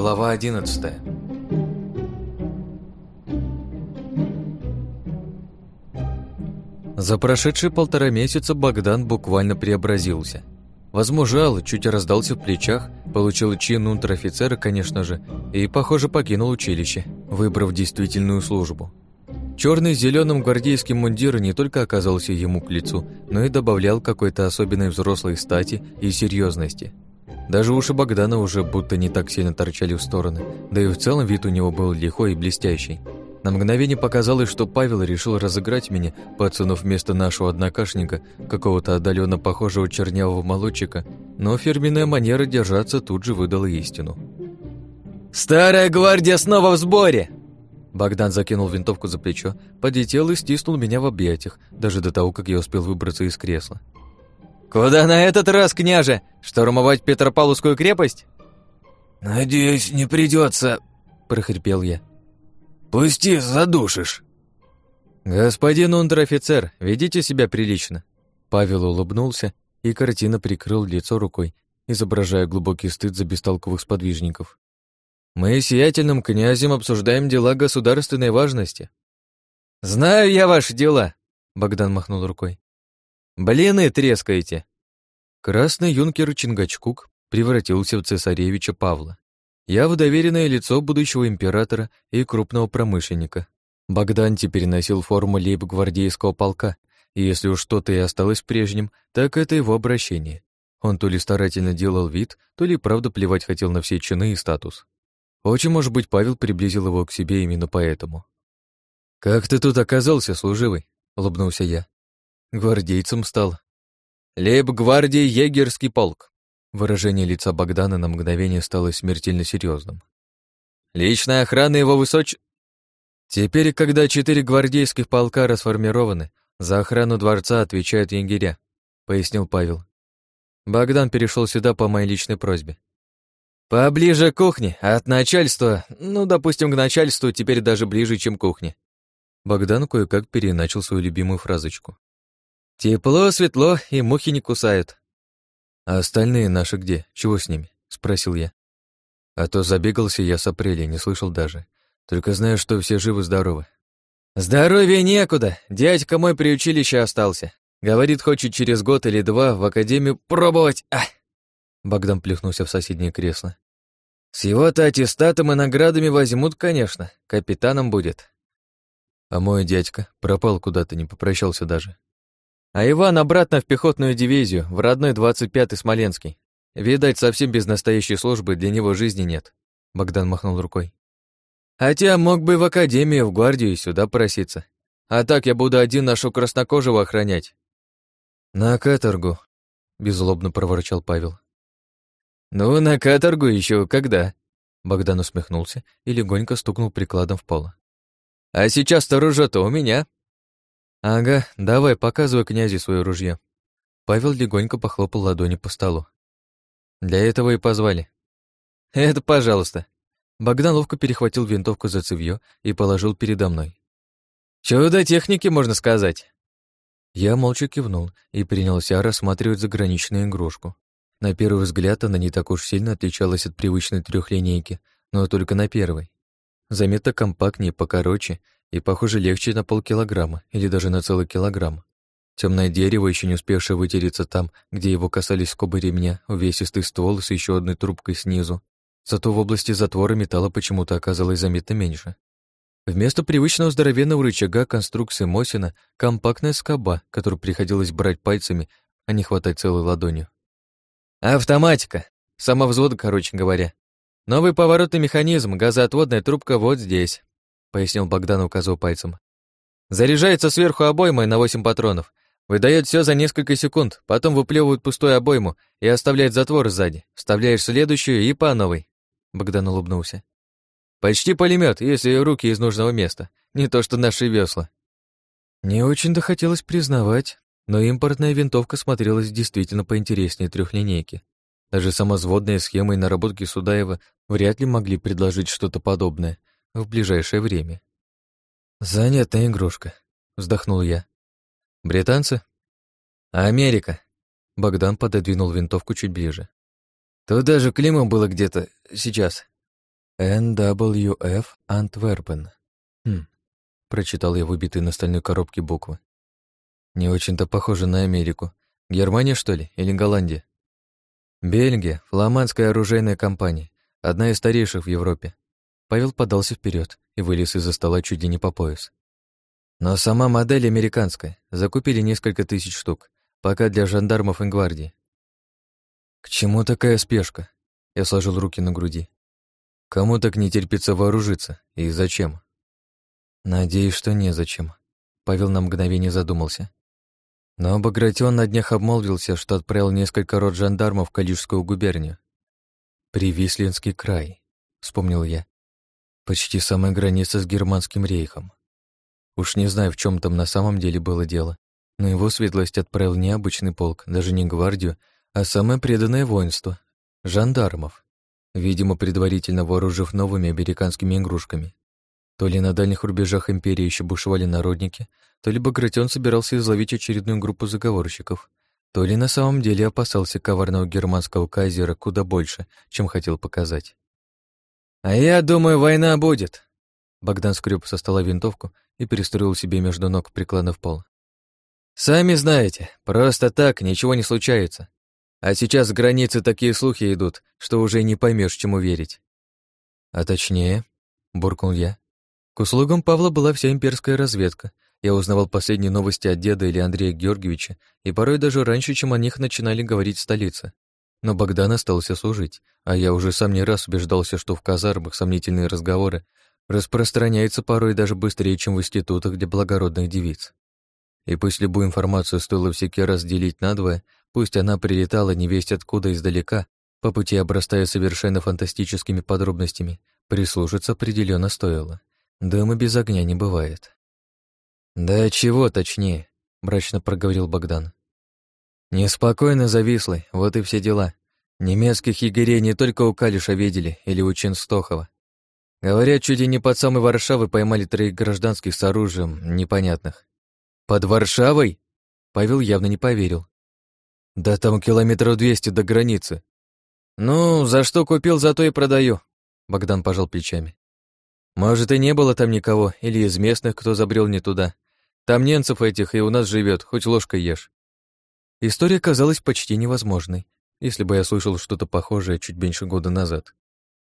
Глава одиннадцатая. За прошедшие полтора месяца Богдан буквально преобразился. Возмужал, чуть раздался в плечах, получил чин унтер-офицера, конечно же, и, похоже, покинул училище, выбрав действительную службу. Черный с зеленым гвардейский мундир не только оказался ему к лицу, но и добавлял какой-то особенной взрослой стати и серьезности. Даже уши Богдана уже будто не так сильно торчали в стороны, да и в целом вид у него был лихой и блестящий. На мгновение показалось, что Павел решил разыграть меня, подсунув вместо нашего однокашника какого-то отдаленно похожего чернявого молодчика, но фирменная манера держаться тут же выдала истину. «Старая гвардия снова в сборе!» Богдан закинул винтовку за плечо, подлетел и стиснул меня в объятиях, даже до того, как я успел выбраться из кресла. «Куда на этот раз, княже? Штурмовать Петропавловскую крепость?» «Надеюсь, не придется, прохрипел я. «Пусти, задушишь!» «Господин унтер-офицер, ведите себя прилично!» Павел улыбнулся и картина прикрыл лицо рукой, изображая глубокий стыд за бестолковых сподвижников. «Мы с сиятельным князем обсуждаем дела государственной важности». «Знаю я ваши дела!» Богдан махнул рукой. «Блины трескаете!» Красный юнкер Чингачкук превратился в цесаревича Павла. Я в доверенное лицо будущего императора и крупного промышленника. Богдан теперь носил форму лейб-гвардейского полка, и если уж что-то и осталось прежним, так это его обращение. Он то ли старательно делал вид, то ли правда плевать хотел на все чины и статус. Очень, может быть, Павел приблизил его к себе именно поэтому. «Как ты тут оказался, служивый?» — улыбнулся я. Гвардейцем стал. «Лейб-гвардия егерский полк. Выражение лица Богдана на мгновение стало смертельно серьезным. «Личная охрана его высоч...» «Теперь, когда четыре гвардейских полка расформированы, за охрану дворца отвечают егеря», — пояснил Павел. Богдан перешел сюда по моей личной просьбе. «Поближе к кухне, от начальства, ну, допустим, к начальству теперь даже ближе, чем к кухне». Богдан кое-как переначал свою любимую фразочку. «Тепло, светло, и мухи не кусают. «А остальные наши где? Чего с ними?» — спросил я. А то забегался я с апреля, не слышал даже. Только знаю, что все живы-здоровы. «Здоровья некуда. Дядька мой при училище остался. Говорит, хочет через год или два в академию пробовать. А! Богдан плюхнулся в соседнее кресло. С его-то аттестатом и наградами возьмут, конечно. Капитаном будет. А мой дядька пропал куда-то, не попрощался даже. А Иван обратно в пехотную дивизию, в родной 25-й Смоленский. Видать, совсем без настоящей службы для него жизни нет. Богдан махнул рукой. Хотя мог бы в академию, в гвардию сюда проситься. А так я буду один нашу краснокожего охранять. На каторгу, беззлобно проворчал Павел. Ну, на каторгу еще когда? Богдан усмехнулся и легонько стукнул прикладом в пол. А сейчас-то ружье-то у меня. «Ага, давай, показывай князю свое ружье». Павел легонько похлопал ладони по столу. «Для этого и позвали». «Это пожалуйста». Богдан ловко перехватил винтовку за цевьё и положил передо мной. «Чудо техники, можно сказать». Я молча кивнул и принялся рассматривать заграничную игрушку. На первый взгляд она не так уж сильно отличалась от привычной трехлинейки, но только на первой. Заметно компактнее, покороче и, похоже, легче на полкилограмма или даже на целый килограмм. Темное дерево, еще не успевшее вытереться там, где его касались скобы ремня, увесистый ствол с еще одной трубкой снизу. Зато в области затвора металла почему-то оказалось заметно меньше. Вместо привычного здоровенного рычага конструкции Мосина компактная скоба, которую приходилось брать пальцами, а не хватать целой ладонью. «Автоматика. Самовзвод, короче говоря. Новый поворотный механизм, газоотводная трубка вот здесь пояснил Богдан, указывая пальцем. Заряжается сверху обоймой на 8 патронов. Выдает все за несколько секунд, потом выплевывает пустую обойму и оставляет затвор сзади. Вставляешь следующую и по новой. Богдан улыбнулся. Почти пулемет, если руки из нужного места. Не то что наши весла. Не очень-то хотелось признавать, но импортная винтовка смотрелась действительно поинтереснее трехлинейки. Даже самозводные схемы и наработки Судаева вряд ли могли предложить что-то подобное, в ближайшее время. «Занятная игрушка», — вздохнул я. «Британцы?» «Америка», — Богдан пододвинул винтовку чуть ближе. «Тут даже клеймо было где-то сейчас». NWF Антверпен. Хм, прочитал я выбитые на стальной коробке буквы. Не очень-то похоже на Америку. Германия, что ли, или Голландия? Бельгия, фламандская оружейная компания, одна из старейших в Европе. Павел подался вперед и вылез из-за стола чуть ли не по пояс. Но сама модель американская. Закупили несколько тысяч штук, пока для жандармов и гвардии. К чему такая спешка? Я сложил руки на груди. Кому так не терпится вооружиться? И зачем? Надеюсь, что незачем. Павел на мгновение задумался. Но Багратион на днях обмолвился, что отправил несколько рот жандармов в Калишскую губернию. «Привислинский край», — вспомнил я. «Почти самая граница с Германским рейхом. Уж не знаю, в чем там на самом деле было дело, но его светлость отправил не обычный полк, даже не гвардию, а самое преданное воинство — жандармов, видимо, предварительно вооружив новыми американскими игрушками. То ли на дальних рубежах империи еще бушевали народники, то ли Багратион собирался изловить очередную группу заговорщиков, то ли на самом деле опасался коварного германского кайзера куда больше, чем хотел показать. «А я думаю, война будет!» Богдан скреб со стола винтовку и перестроил себе между ног, прикладов пол. «Сами знаете, просто так ничего не случается. А сейчас с границы такие слухи идут, что уже не поймешь, чему верить». «А точнее», — буркнул я, к услугам Павла была вся имперская разведка. Я узнавал последние новости от деда или Андрея Георгиевича, и порой даже раньше, чем о них начинали говорить в столице. Но Богдан остался служить, а я уже сам не раз убеждался, что в казармах сомнительные разговоры распространяются порой даже быстрее, чем в институтах для благородных девиц. И пусть любую информацию стоило всякий раз делить надвое, пусть она прилетала невесть откуда издалека, по пути обрастая совершенно фантастическими подробностями, прислушаться определенно стоило. Дыма без огня не бывает. «Да чего точнее», — мрачно проговорил Богдан. «Неспокойно завислый, вот и все дела. Немецких егерей не только у Калиша видели или у Ченстохова. Говорят, чуть не под самой Варшавой поймали троих гражданских с оружием непонятных. Под Варшавой? Павел явно не поверил. Да там километров двести до границы. Ну, за что купил, за то и продаю. Богдан пожал плечами. Может, и не было там никого, или из местных, кто забрел не туда. Там немцев этих и у нас живет, хоть ложкой ешь. История казалась почти невозможной, если бы я слышал что-то похожее чуть меньше года назад.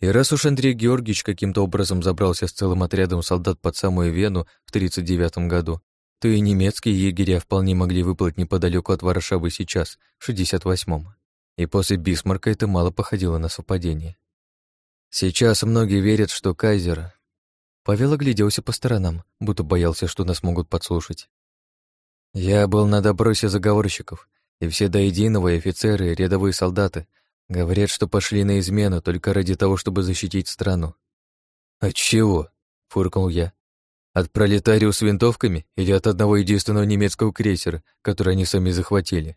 И раз уж Андрей Георгиевич каким-то образом забрался с целым отрядом солдат под самую Вену в 39 году, то и немецкие егеря вполне могли выплыть неподалеку от Варшавы сейчас, в 68-м. И после Бисмарка это мало походило на совпадение. Сейчас многие верят, что кайзер Павел огляделся по сторонам, будто боялся, что нас могут подслушать. Я был на допросе заговорщиков, и все до единого офицеры и рядовые солдаты говорят, что пошли на измену только ради того, чтобы защитить страну. «От чего?» — фуркнул я. «От пролетариев с винтовками или от одного единственного немецкого крейсера, который они сами захватили?»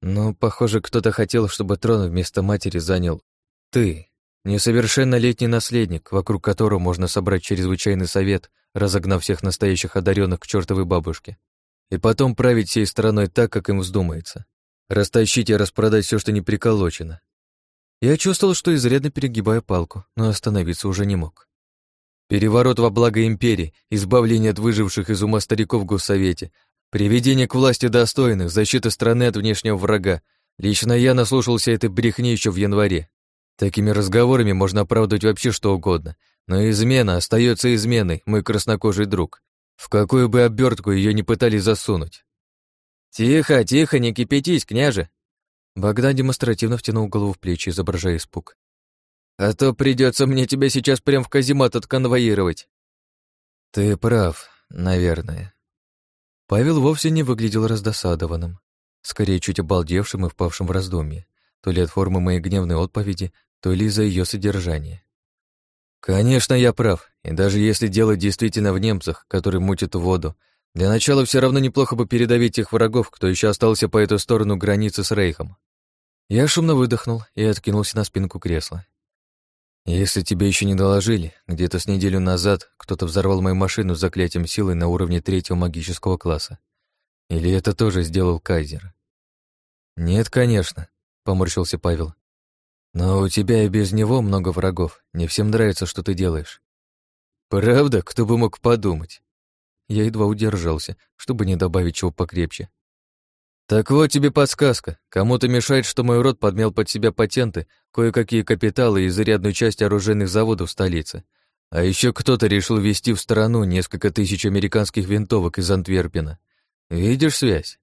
«Ну, похоже, кто-то хотел, чтобы трон вместо матери занял ты». Несовершеннолетний наследник, вокруг которого можно собрать чрезвычайный совет, разогнав всех настоящих одаренных к чертовой бабушке. И потом править всей страной так, как им вздумается. Растащить и распродать все, что не приколочено. Я чувствовал, что изрядно перегибаю палку, но остановиться уже не мог. Переворот во благо империи, избавление от выживших из ума стариков в Госсовете, приведение к власти достойных, защита страны от внешнего врага. Лично я наслушался этой брехни еще в январе. Такими разговорами можно оправдывать вообще что угодно, но измена остается изменой, мой краснокожий друг. В какую бы обертку ее не пытались засунуть. «Тихо, тихо, не кипятись, княже!» Богдан демонстративно втянул голову в плечи, изображая испуг. «А то придется мне тебя сейчас прям в каземат отконвоировать». «Ты прав, наверное». Павел вовсе не выглядел раздосадованным, скорее чуть обалдевшим и впавшим в раздумье, то ли от формы моей гневной отповеди, то ли за ее содержание. Конечно, я прав, и даже если дело действительно в немцах, которые мутят воду, для начала все равно неплохо бы передавить тех врагов, кто еще остался по эту сторону границы с Рейхом. Я шумно выдохнул и откинулся на спинку кресла. Если тебе еще не доложили, где-то с неделю назад кто-то взорвал мою машину с заклятием силы на уровне третьего магического класса. Или это тоже сделал Кайзер? Нет, конечно, поморщился Павел. Но у тебя и без него много врагов. Не всем нравится, что ты делаешь. Правда? Кто бы мог подумать? Я едва удержался, чтобы не добавить чего покрепче. Так вот тебе подсказка. Кому-то мешает, что мой род подмел под себя патенты, кое-какие капиталы и зарядную часть оружейных заводов в столице. А еще кто-то решил ввести в страну несколько тысяч американских винтовок из Антверпена. Видишь связь?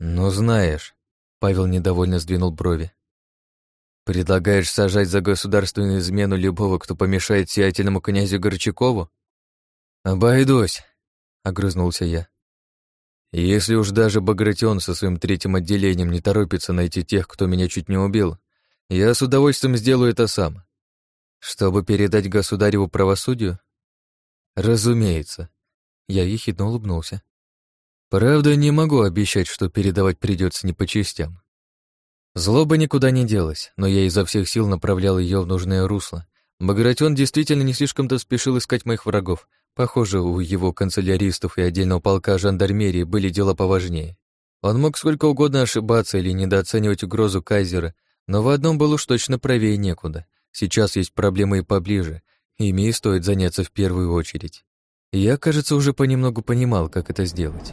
Ну, знаешь. Павел недовольно сдвинул брови. Предлагаешь сажать за государственную измену любого, кто помешает сиятельному князю Горчакову? Обойдусь, огрызнулся я. Если уж даже Багратион со своим третьим отделением не торопится найти тех, кто меня чуть не убил, я с удовольствием сделаю это сам. Чтобы передать государеву правосудию? Разумеется. Я ехидно улыбнулся. Правда, не могу обещать, что передавать придется не по частям. Злоба никуда не делась, но я изо всех сил направлял ее в нужное русло. Багратион действительно не слишком-то спешил искать моих врагов. Похоже, у его канцеляристов и отдельного полка жандармерии были дела поважнее. Он мог сколько угодно ошибаться или недооценивать угрозу кайзера, но в одном был уж точно правее некуда. Сейчас есть проблемы и поближе, ими и стоит заняться в первую очередь. Я, кажется, уже понемногу понимал, как это сделать.